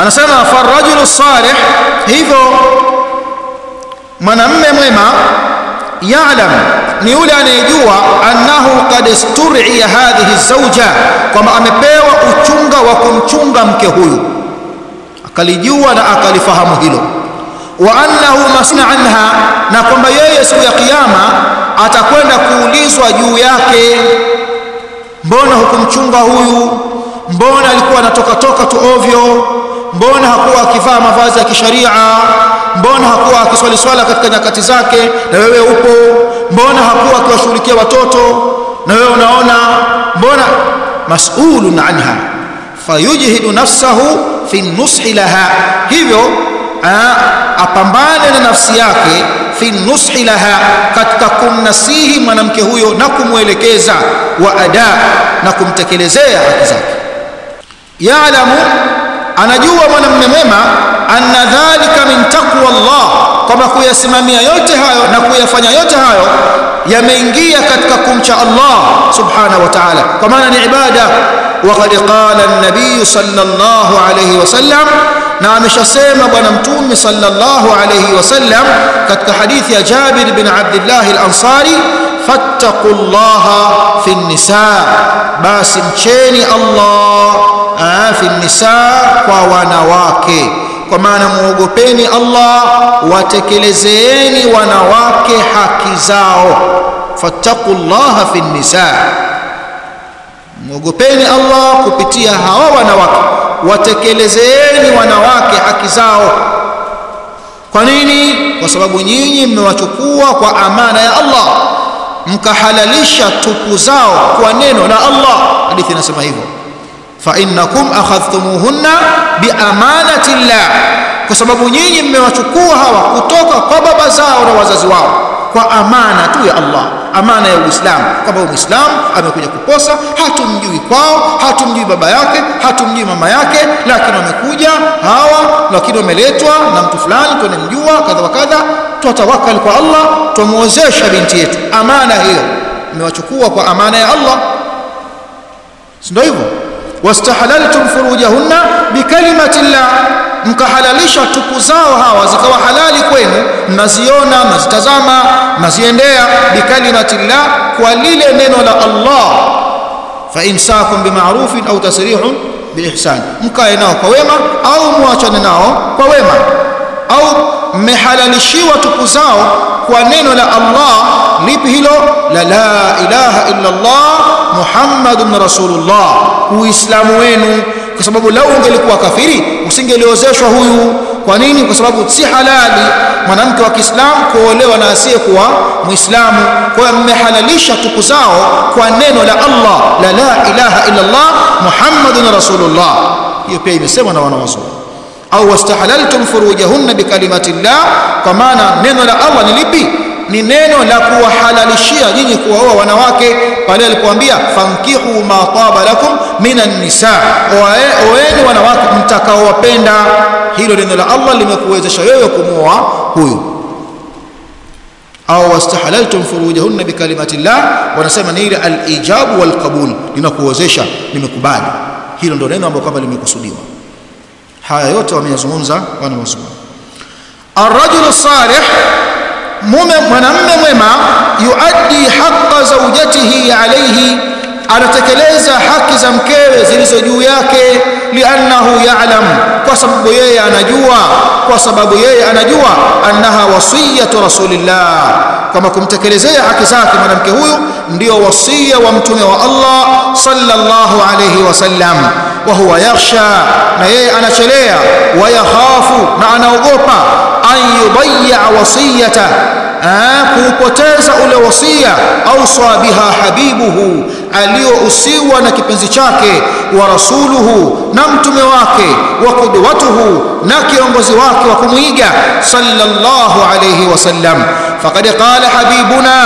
anasema farajulu salih hivyo mwanamme mwema yaalam ni yule anayejua annahu qad istur'iya hadhihi zawja kwamba amepewa uchunga wa kumchunga mke huyu. Akalijua na akalifahamu hilo. Wa annahu masna anha na kwamba yeye siku ya kiyama atakwenda kuulizwa juu yake mbona hukumchunga huyu? Mbona alikuwa anatoka toka tu ovyo mbona hakuwa akivaa mavazi ya kisharia? Mbona hakuwa akiswali swala katika nyakati zake? Na wewe upo. Mbona hakuwa akiwashughulikia watoto? Na wewe unaona? Mbona? Mas'ulun anha. Fayujhidu nafsahu fi nushi laha. Hivyo apambane na nafsi yake fi nushi laha katika kumnasihi mwanamke huyo na kumwelekeza wa ada na kumtekelezea haki zake. Yaalamu anajua mwanamume mwema anna dhalika min taqwa Allah kwamba kuyasimamia yote hayo na kuyafanya yote hayo yameingia katika kumcha Allah subhanahu wa ta'ala kwa maana ni ibada وقد قال النبي صلى الله عليه وسلم na ameshasema bwana mtume sallallahu alayhi wasallam katika hadithi ya Jabir bin Abdullah al-Ansari fattaqullaha fi nisa basi mcheni Allah fi nisa kwa wanawake. Kwa maana muogopeni Allah watekelezeeni wanawake haki zao. Fattaqullaha fi nisa. Muogopeni Allah kupitia hawa wanawake watekelezeeni wanawake haki zao. Kwa nini? Kwa sababu nyinyi mmewachukua kwa amana ya Allah. Mkahalalisha tupu zao kwa neno la Allah. Hadithi inasema hivyo fa innakum akhadhtumuhunna bi amanati llah kwa sababu nyinyi mmewachukua hawa kutoka kwa baba zao na wazazi wao kwa amana tu ya Allah amana ya Uislamu. Kwamba Muislamu amekuja kuposa hatumjui kwao hatumjui baba yake hatumjui mama yake lakini wamekuja hawa lakini wameletwa na mtu fulani tunamjua kadha wa kadha tutawakal kwa Allah tumuozesha binti yetu. Amana hiyo mmewachukua kwa amana ya Allah. Si ndio hivyo wastahalaltum furujahunna bikalimati llah mkahalalisha tupu zao hawa zikawa halali kwenu mnaziona mnazitazama mnaziendea bikalimati llah kwa lile neno la Allah. Fa imsakum bima'rufin au tasrihun biihsan mkae nao kwa wema au muachane nao kwa wema. Au mmehalalishiwa tupu zao kwa neno la Allah lipi hilo? La la ilaha illa Allah muhammadun rasulullah. Uislamu wenu. Kwa sababu lau ungelikuwa kafiri usingeliozeshwa huyu. Kwa nini? Kwa sababu si halali mwanamke wa Kiislamu kuolewa na asiyekuwa Muislamu. Kwa hiyo mmehalalisha tupu zao kwa neno la Allah. La la ilaha illa Allah muhammadun rasulullah. Hiyo pia imesemwa na wanawazuoni au wastahalaltum furujahunna bikalimati llah. Kwa maana neno la Allah ni lipi ni neno la kuwahalalishia nyinyi kuwaoa wanawake pale alipoambia fankihu ma taba lakum minan nisa oeni wanawake mtakaowapenda hilo neno la Allah limekuwezesha wewe kumwoa huyu au wastahalaltum furujahunna bikalimati llah wanasema ni ile al-ijabu wal qabul linakuwezesha limekubali hilo ndio neno ambalo kwamba limekusudiwa haya yote wameyazungumza wana wazuoni الرجل الصالح mume mwanamume mwema yuaddi haqqa zawjatihi alayhi anatekeleza haki za mkewe zilizo juu yake liannahu ya'lam kwa sababu yeye anajua kwa sababu yeye anajua annaha wasiyatu rasulillah. Kama kumtekelezea haki zake mwanamke huyu ndio wasia wa mtume wa Allah sallallahu alayhi wasallam wa huwa yakhsha na yeye anachelea wa yakhafu na anaogopa أن يضيع وصيته. أكو قتازة أولى أوصى بها حبيبه علي أسيوى نكي بنزيشاك ورسوله نمت مواك وقدوته نكي أنبزيواك وكمويجا صلى الله عليه وسلم فقد قال حبيبنا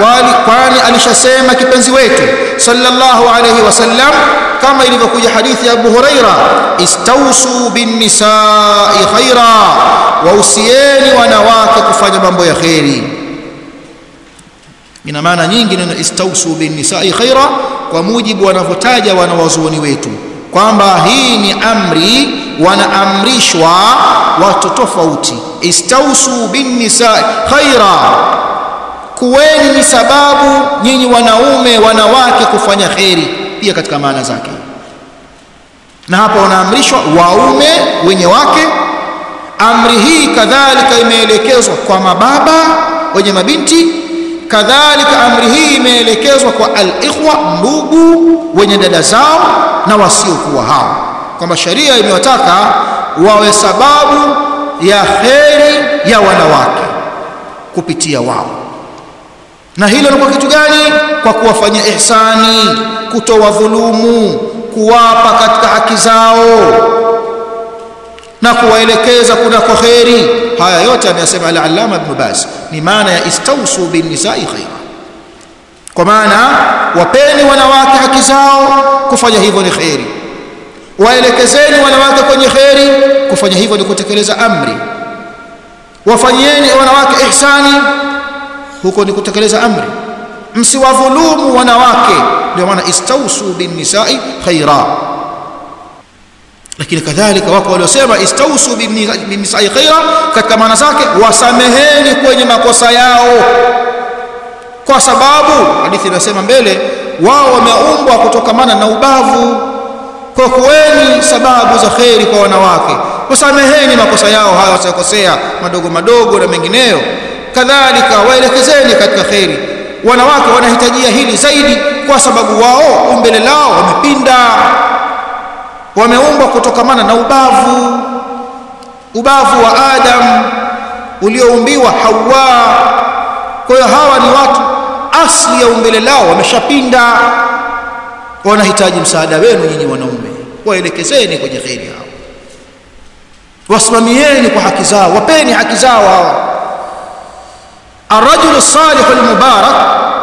قال قال ألي شسيمك بنزويته صلى الله عليه وسلم kama ilivyokuja hadithi ya Abu Huraira istausu bin nisaa khaira wausieni wanawake kufanya mambo ya kheri. Ina maana nyingi neno istausu bin nisaa khaira kwa mujibu wanavyotaja wanawazuoni wetu kwamba hii ni amri wanaamrishwa watu tofauti. Istausu bin nisa'i khaira kuweni ni sababu nyinyi wanaume wanawake kufanya kheri pia katika maana zake. Na hapa wanaamrishwa waume wenye wake. Amri hii kadhalika imeelekezwa kwa mababa wenye mabinti. Kadhalika amri hii imeelekezwa kwa al-ikhwa ndugu wenye dada zao na wasiokuwa hao. Kwamba sharia imewataka wawe sababu ya kheri ya wanawake kupitia wao na hilo ni kwa kitu gani? Kwa kuwafanyia ihsani kutoa dhulumu kuwapa katika haki zao na kuwaelekeza kunako kheri. Haya yote ameyasema al-allama ibn Baz ni maana ya istausu bin nisa'i khaira kwa maana wapeni wanawake haki zao kufanya hivyo ni kheri. Waelekezeni wanawake kwenye kheri kufanya hivyo ni kutekeleza amri. Wafanyieni wanawake ihsani huko ni kutekeleza amri. Msiwadhulumu wanawake. Ndio maana istausu bin nisa'i khaira. Lakini kadhalika wako waliosema istausu bin nisa'i khaira katika maana zake wasameheni kwenye makosa yao. Kwa sababu hadithi inasema mbele wao wameumbwa kutokamana na ubavu. Kwa kuweni sababu za kheri kwa wanawake. Wasameheni makosa yao hayo wasiyokosea madogo madogo na mengineyo kadhalika waelekezeni katika kheri. Wanawake wanahitajia hili zaidi kwa sababu wao umbele lao wamepinda. Wameumbwa kutokamana na ubavu. Ubavu wa Adam ulioumbiwa Hawa. Kwa hiyo hawa ni watu asli ya umbele lao wameshapinda. Wanahitaji msaada wenu nyinyi wanaume. Waelekezeni kwenye kheri hao wasimamieni kwa haki zao. Wapeni haki zao hao arrajulu salihu almubarak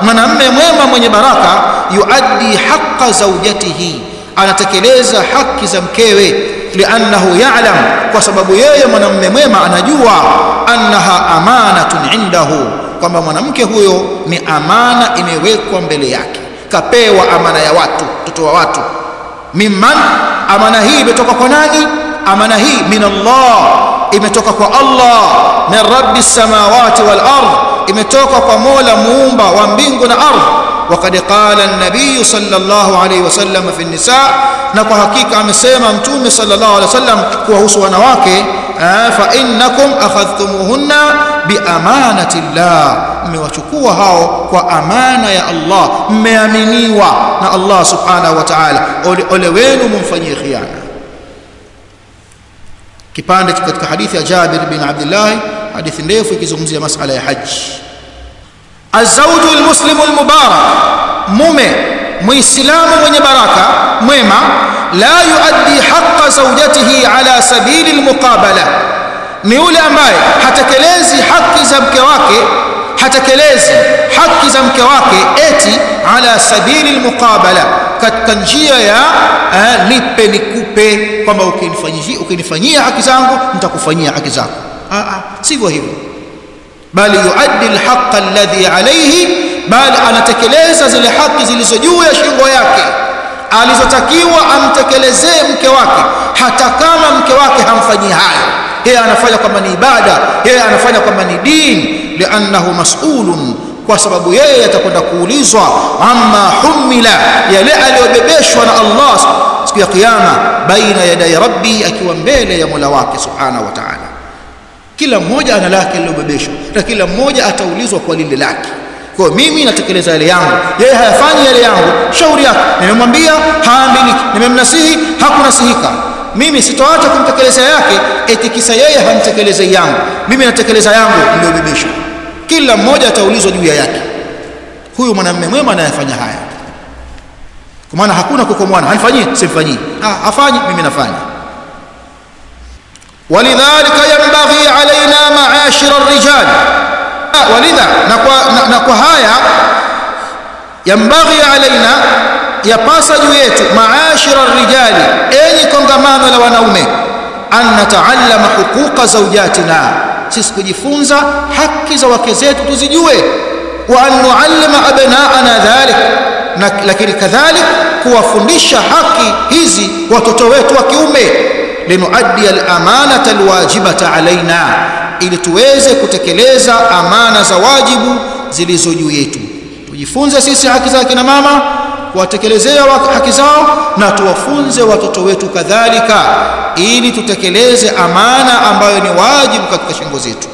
mwanamme mwema mwenye baraka yuaddi haqa zaujatihi anatekeleza haki za mkewe liannahu ya'lam kwa sababu yeye mwanamme mwema anajua annaha amanatun indahu kwamba mwanamke huyo ni amana imewekwa mbele yake. Kapewa amana ya watu mtoto wa watu. Mimman amana hii imetoka kwa nani? Amana hii min Allah imetoka kwa Allah min rabbis samawati wal ardh imetoka kwa Mola muumba wa mbingu na ardhi وقد قال النبي صلى الله عليه وسلم في النساء na kwa hakika amesema mtume sallallahu alaihi wasallam kuwahusu wanawake fa innakum akhadhtumuhunna bi amanati llah mmewachukua hao kwa amana ya Allah mmeaminiwa na Allah subhanahu wa ta'ala ole wenu mumfanyie khiana kipande katika hadithi ya Jabir bin Abdullah hadithi ndefu ikizungumzia masala ya haji azawju almuslimu almubarak mume muislamu mwenye baraka mwema la yuaddi haqqa zawjatihi ala sabili almuqabala ni yule ambaye hatekelezi haki za mke wake hatekelezi haki za mke wake eti ala sabili almuqabala katika njia ya uh, lipe nikupe kwamba ukinifanyia ukinifanyia haki zangu nitakufanyia haki zako ah ah sivyo hivyo. Bali yuaddi alhaqa alladhi alayhi bali anatekeleza zile haki zilizo juu ya shingo yake. Alizotakiwa amtekelezee mke wake. Hata kama mke wake hamfanyii hayo. Yeye anafanya kwamba ni ibada yeye anafanya kwamba ni dini liannahu mas'ulun kwa sababu yeye atakwenda kuulizwa amma humila yale aliyobebeshwa na Allah siku ya kiyama baina yadai rabbi akiwa mbele ya Mola wake subhanahu wa ta'ala kila mmoja ana lake lilobebeshwa na kila mmoja ataulizwa kwa lile lake. Kwa mimi natekeleza yale yangu. Yeye hayafanyi yale yangu. Shauri yake. Nimemwambia haamini nimemnasihi hakunasihika. Mimi sitoacha kumtekeleza yake eti kisa yeye hamtekelezei yangu. Mimi natekeleza yangu niliyobebeshwa kila mmoja ataulizwa juu ya yake. Huyu mwanamume mwema anayefanya haya. Kwa maana hakuna kukomwana hanifanyii simfanyii. Ah afanyi mimi nafanya ولذلك ينبغي علينا معاشر الرجال ولذا نكوا هايا ينبغي علينا yapasa juu yetu maashira rijali enyi kongamano la wanaume an nataallama huquqa zawjatina sisi kujifunza haki za wake zetu tuzijue wa an nuallima abnaana dhalik lakini kadhalik kuwafundisha haki hizi watoto wetu wa kiume linuaddi al-amanata al-wajibata alaina ili tuweze kutekeleza amana za wajibu zilizo juu yetu. Tujifunze sisi haki za kina mama kuwatekelezea haki zao na tuwafunze watoto wetu kadhalika ili tutekeleze amana ambayo ni wajibu katika shingo zetu.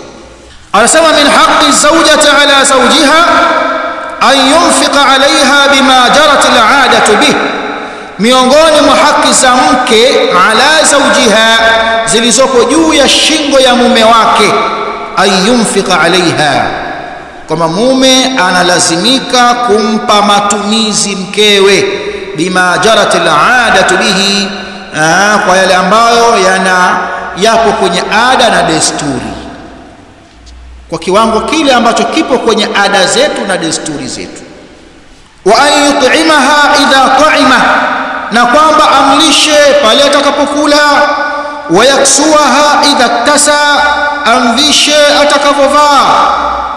Anasema min haqqi zawjati ala zawjiha an yunfiqa alaiha bima jarat al'adatu bih miongoni mwa haki za mke ala zawjiha zilizoko juu ya shingo ya mume wake an yunfiqa alaiha kwamba mume analazimika kumpa matumizi mkewe bima jarat al'adatu bihi kwa yale ambayo yana yapo kwenye ada na desturi. Kwa kiwango kile ambacho kipo kwenye ada zetu na desturi zetu. Wa an yut'imaha idha ta'ima na kwamba amlishe pale atakapokula. Wayaksuaha idha ktasa amvishe atakapovaa.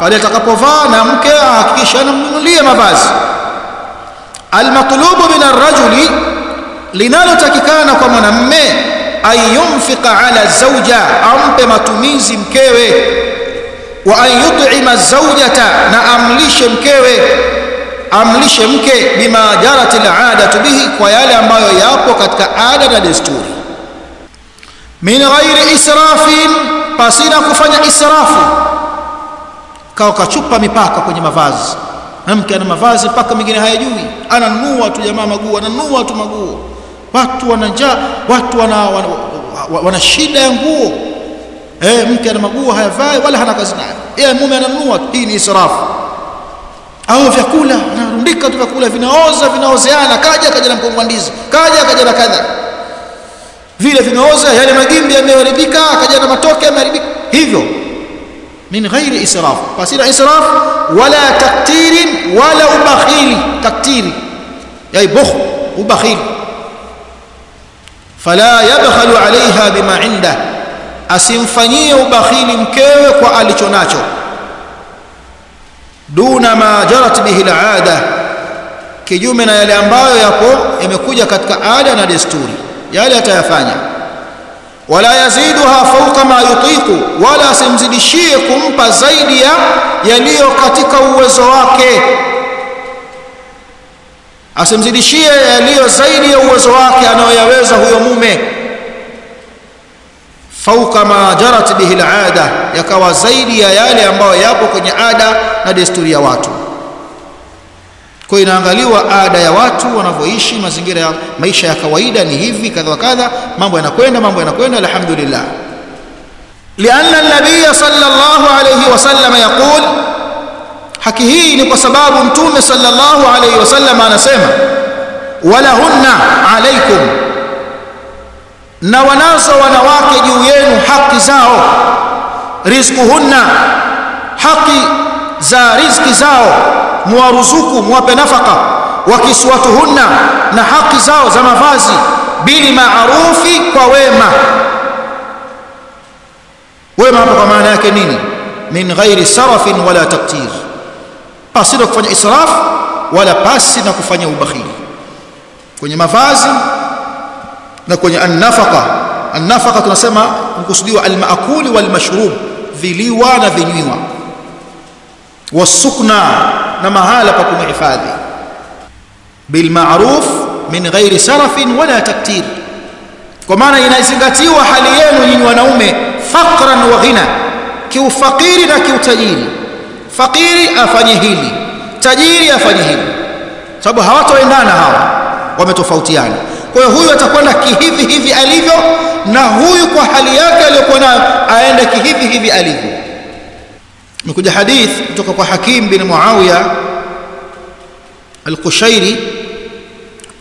Pale atakapovaa na mke ahakikishe anamnunulie mavazi. Almatlubu min arrajuli linalotakikana kwa mwanamme ayumfika ala zauja ampe matumizi mkewe. Wa an yut'ima zawjata na amlishe mkewe amlishe mke bima jarat al'adatu bihi kwa yale ambayo yapo katika ada na desturi. Min ghairi israfin pasina kufanya israfu. Kawa kachupa mipaka kwenye mavazi. Mke ana mavazi mpaka mengine hayajui. Ananunua tu jamaa maguo ananunua tu maguo. Watu wananjaa watu wana, wana, wana shida ya nguo. Eh mke ana maguo hayavai wala hana kazi nayo. Yeye mume ananunua hii ni israfu. Au vyakula anarundika tu vyakula vinaoza vinaozeana kaja kaja na mkongo ndizi kaja kaja na kadha vile vimeoza yale magimbi yameharibika kaja na matoke yameharibika hivyo min ghairi israf pasina israf wala taktirin wala ubakhili taktiri yai bukh ubakhili fala yabkhalu alaiha bima inda asimfanyie ubakhili mkewe kwa alichonacho duna ma jarat bihi alada kijume na yale ambayo yapo yamekuja katika ada na desturi yale atayafanya. Wala yaziduha fawqa ma yutiqu wala asimzidishie kumpa zaidi ya yaliyo katika uwezo wake. Asimzidishie yaliyo zaidi ya uwezo wake anayoyaweza huyo mume fauka ma jarat bihi alada yakawa zaidi ya yale ambayo yapo kwenye ada na desturi ya watu kwa inaangaliwa ada ya watu wanavyoishi mazingira ya maisha ya kawaida ni hivi kadha kadha mambo yanakwenda mambo yanakwenda alhamdulillah لأن النبي صلى الله عليه وسلم يقول haki hii ni kwa sababu mtume sallallahu alayhi wasallam anasema walahunna alaikum na wanazo wanawake juu yenu haki zao rizquhunna haki za riziki zao muwaruzuku muwape nafaka wakiswatuhunna na haki zao za mavazi bili maarufi kwa wema. Wema hapo kwa maana yake nini? Min ghairi sarafin wala taktir pasi na kufanya israf wala pasi na kufanya ubakhili. Kwenye mavazi na kwenye annafaka annafaka tunasema kukusudiwa almaakuli walmashrub viliwa na vinywiwa wasukna na mahala pa kumhifadhi bilmaruf min ghairi sarafin wala taktir kwa maana inazingatiwa hali yenu nyinyi wanaume faqran wa ghina kiufakiri na kiutajiri fakiri afanye hili tajiri afanye hili sababu hawatoendana hawa wametofautiana kwa huyu atakwenda kihivi hivi alivyo na huyu kwa hali yake aliyokuwa nayo aende kihivi hivi alivyo imekuja hadith kutoka kwa Hakim bin Muawiya al-Kushairi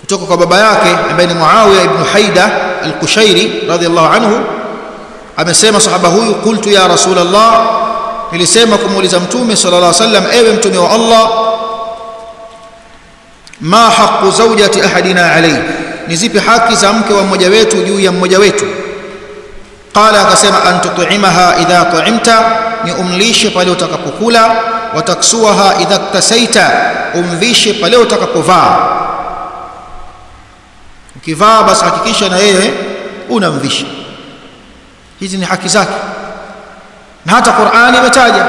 kutoka kwa baba yake ambaye ni Muawiya ibn Haida al-Kushairi radhiallahu anhu amesema sahaba huyu qultu ya rasulullah nilisema kumuuliza mtume sallallahu alaihi wasallam ewe mtume wa Allah ma haqqu zawjati ahadina alayhi ni zipi haki za mke wa mmoja wetu juu ya mmoja wetu? Qala akasema an tut'imaha idha tu'imta ni umlishe pale utakapokula wataksuaha idha ktasaita umvishe pale utakapovaa. Ukivaa basi hakikisha na yeye unamvisha. Hizi ni haki zake. Na hata Qur'ani imetaja.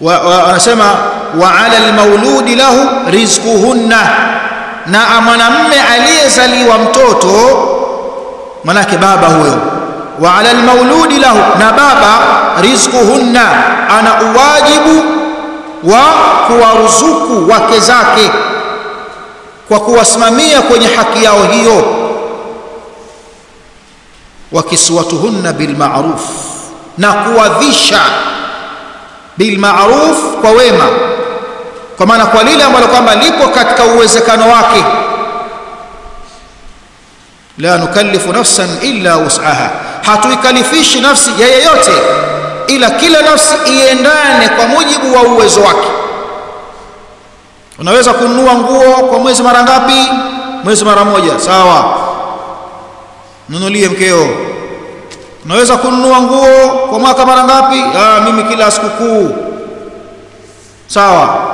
Wanasema wa ala almauludi lahu rizquhunna. Na mwanamme aliyezaliwa mtoto manake baba huyo wa ala almauludi lahu na baba rizquhunna ana uwajibu wa kuwaruzuku wake zake kwa kuwasimamia kwenye haki yao hiyo. Wa kiswatuhunna bilma'ruf na kuwadhisha bilma'ruf kwa wema kwa maana kwa lile ambalo kwamba lipo katika uwezekano wake. La nukallifu nafsan illa wus'aha. Hatuikalifishi nafsi ya yeyote ila kila nafsi iendane kwa mujibu wa uwezo wake. Unaweza kununua nguo kwa mwezi mara ngapi? Mwezi mara moja. Sawa. Nunulie mkeo. Unaweza kununua nguo kwa mwaka mara ngapi? Ah mimi kila sikukuu sawa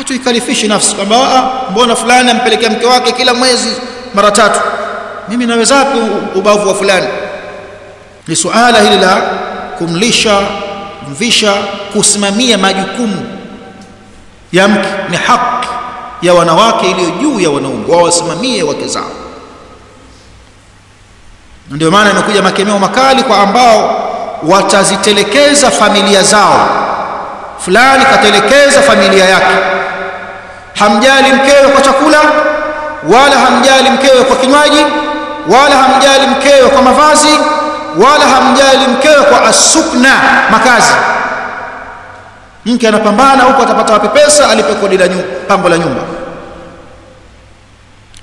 hatuikalifishi nafsi kwamba mbona fulani ampelekea mke wake kila mwezi mara tatu? Mimi nawezapi ubavu wa fulani. Ni suala hili la kumlisha mvisha kusimamia majukumu ya mke. Ni haki ya wanawake iliyo juu ya wanaume wawasimamie wake zao. Ndio maana imekuja makemeo makali kwa ambao watazitelekeza familia zao. Fulani katelekeza familia yake hamjali mkewe kwa chakula wala hamjali mkewe kwa kinywaji wala hamjali mkewe kwa mavazi wala hamjali mkewe kwa asukna makazi. Mke anapambana huko atapata wapi pesa alipe kodi la pango la nyumba.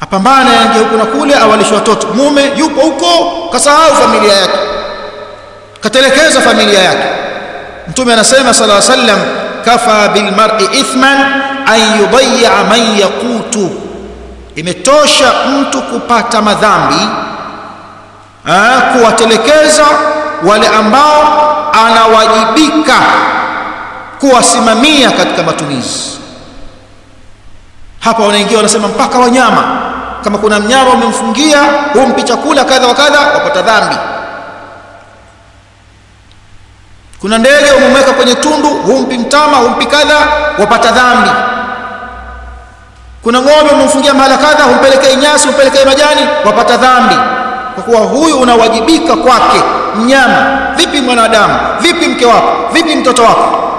Apambane aende huko na kule awalishe watoto. Mume yupo huko kasahau familia yake katelekeza familia yake. Mtume anasema sallallahu alaihi wasallam kafa bil mar'i ithman an yudayya man yaqutu imetosha mtu kupata madhambi kuwatelekeza wale ambao anawajibika kuwasimamia katika matumizi. Hapa wanaingia wanasema mpaka wanyama. Kama kuna mnyama umemfungia humpi chakula kadha wa kadha wapata dhambi. Kuna ndege umemweka kwenye tundu humpi mtama humpi kadha wapata dhambi kuna ng'ombe umemfungia mahala kadha humpelekei nyasi humpelekei majani wapata dhambi. Kwa kuwa huyu unawajibika kwake. Mnyama vipi mwanadamu? Vipi mke wako? Vipi mtoto wako?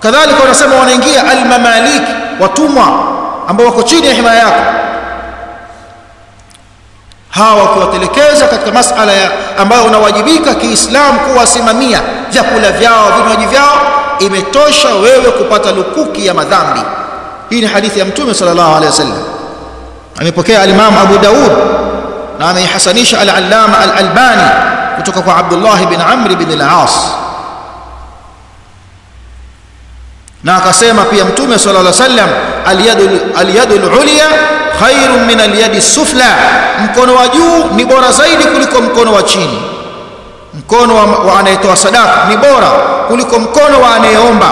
Kadhalika wanasema wanaingia almamalik watumwa ambao wako chini ya himaya yako. Hawa wakiwatelekeza katika masala ya ambayo unawajibika kiislamu kuwasimamia vyakula vyao vinywaji vyao imetosha wewe kupata lukuki ya madhambi hii ni hadithi ya mtume sallallahu alaihi wasallam amepokea al-Imam Abu Daud na ameihasanisha al-Allama al-Albani kutoka kwa Abdullah bin Amr bin al-As na akasema pia mtume sallallahu alaihi wasallam al-yadu al-yadu al-ulya khairun min al-yadi sufla mkono wa juu ni bora zaidi kuliko mkono wa chini mkono wa, wa anayetoa sadaka ni bora kuliko mkono wa anayeomba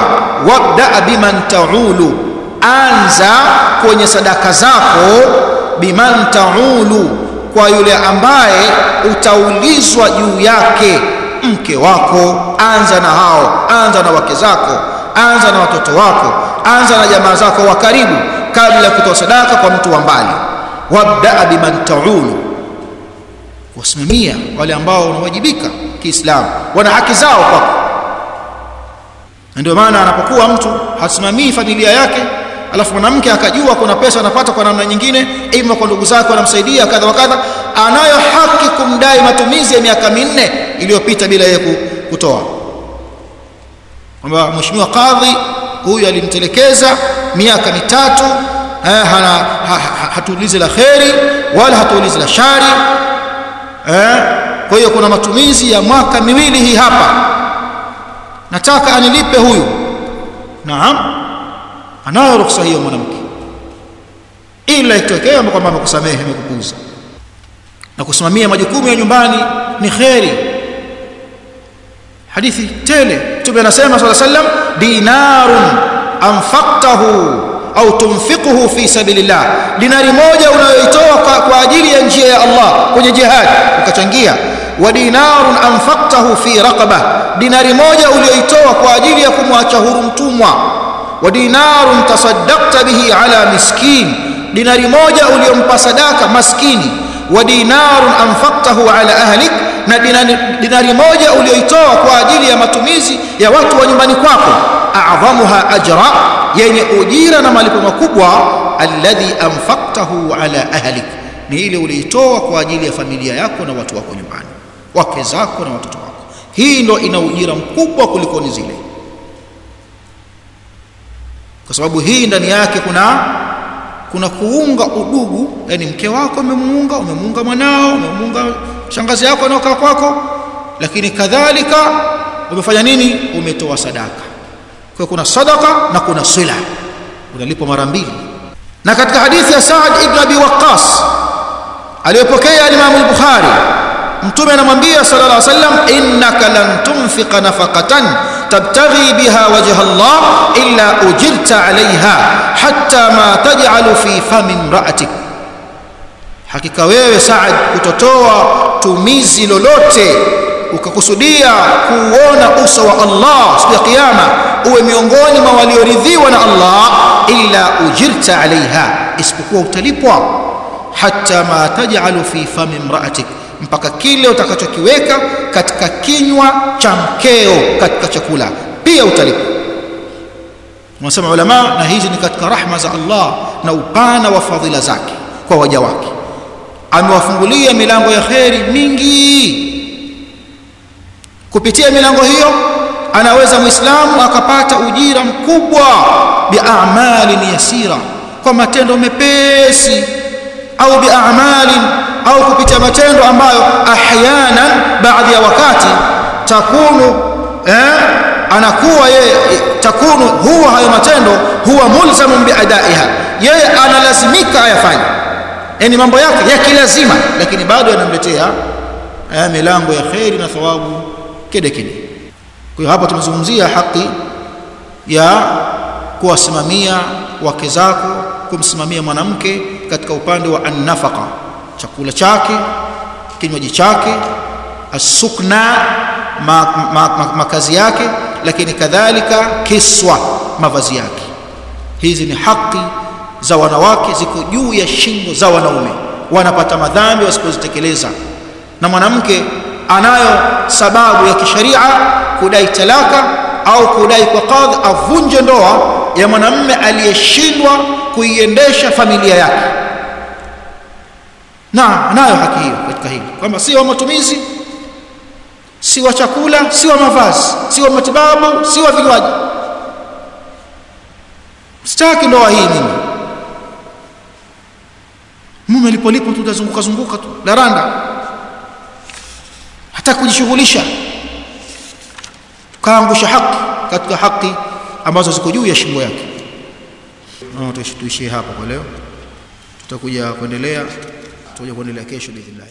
wabda biman taulu anza kwenye sadaka zako biman taulu kwa yule ambaye utaulizwa juu yake mke wako. Anza na hao anza na wake zako anza na watoto wako anza na jamaa zako wa karibu kabla ya kutoa sadaka kwa mtu wa mbali. Wabdaa biman taulu wasimamia wale ambao wanawajibika kiislamu wana haki zao kwako. Ndio maana anapokuwa mtu hasimamii familia yake alafu mwanamke akajua kuna pesa anapata kwa namna nyingine ima kwa ndugu zake anamsaidia kadha wa kadha. Anayo haki kumdai matumizi ya miaka minne iliyopita bila yeye kutoa. Kwamba mheshimiwa kadhi huyu alimtelekeza miaka mitatu eh, ha, ha, hatuulizi la kheri wala hatuulizi la shari eh, kwa hiyo kuna matumizi ya mwaka miwili hii hapa. Nataka anilipe huyu. Naam anayo ruhusa hiyo mwanamke. Ila itokee kwamba amekusamehe amekupuuza. Na kusimamia majukumu ya nyumbani ni kheri. Hadithi tele. Mtume anasema sala sallam dinarun anfaqtahu au tumfiquhu fi sabilillah. Dinari moja unayoitoa kwa ajili ya njia ya Allah kwenye jihad ukachangia. Wa dinarun anfaqtahu fi raqaba dinari moja uliyoitoa kwa ajili ya kumwacha huru mtumwa wa dinarun tasaddaqta bihi ala miskin. Dinari moja uliyompa sadaka maskini. Wa dinarun anfaqtahu ala ahlik. Na dinari, dinari moja uliyoitoa kwa ajili ya matumizi ya watu wa nyumbani kwako. A'dhamuha ajra yenye ujira na malipo makubwa. Alladhi anfaqtahu ala ahlik. Ni ile uliitoa kwa ajili ya familia yako na watu wako nyumbani. Wake zako na watoto wako. Hii ndo ina ujira mkubwa kuliko ni zile kwa sababu hii ndani yake kuna kuna kuunga udugu. Yani mke wako umemuunga umemuunga mwanao umemuunga shangazi yako anaokaa kwako. Lakini kadhalika umefanya nini? Umetoa sadaka. Kwa kuna sadaka na kuna sila. Unalipo mara mbili. Na katika hadithi ya Saad ibn Abi Waqqas aliyopokea Imam al-Bukhari mtume anamwambia sallallahu alaihi wasallam innaka lan tunfiqa nafaqatan tabtaghi biha wajha Allah illa ujirta alaiha hatta ma taj'alu fi fami imra'atik. Hakika wewe Saad kutotoa tumizi lolote ukakusudia kuuona uso wa Allah siku ya kiyama uwe miongoni mwa walioridhiwa na Allah illa ujirta alaiha isipokuwa utalipwa. Hatta ma taj'alu fi fami imra'atik mpaka kile utakachokiweka katika kinywa cha mkeo katika chakula. Pia utalipa. Wanasema ulama na hizi ni katika rahma za Allah na upana wa fadhila zake kwa waja wake. Amewafungulia milango ya kheri mingi. Kupitia milango hiyo anaweza muislamu akapata ujira mkubwa biamalin yasira kwa matendo mepesi au biamalin au kupitia matendo ambayo ahyana baadhi ya wakati takunu eh, anakuwa yeye takunu huwa hayo matendo huwa mulzamun biadaiha yeye analazimika ayafanye. Yani mambo yake yakilazima lakini bado yanamletea eh, milango ya kheri na thawabu kede kede kwa hiyo hapa tumezungumzia haki ya kuwasimamia wake zako kumsimamia mwanamke katika upande wa annafaka chakula chake kinywaji chake asukna ma, ma, ma, makazi yake lakini kadhalika kiswa mavazi yake. Hizi ni haki za wanawake ziko juu ya shingo za wanaume. Wanapata madhambi wasipozitekeleza. Na mwanamke anayo sababu ya kisharia kudai talaka au kudai kwa kadhi avunje ndoa ya mwanamme aliyeshindwa kuiendesha familia yake. Na nayo haki hiyo katika hili. Kwamba si wa matumizi si wa chakula si wa mavazi si wa matibabu si wa vinywaji. Sitaki ndoa hii mimi. Mume alipolipo tu tazunguka zunguka tu laranda. Hata kujishughulisha. Kaangusha haki katika haki ambazo ziko juu ya shingo yake tuishie hapa kwa leo. Tutakuja kuendelea. Tutakuja kuendelea kesho biidhnillah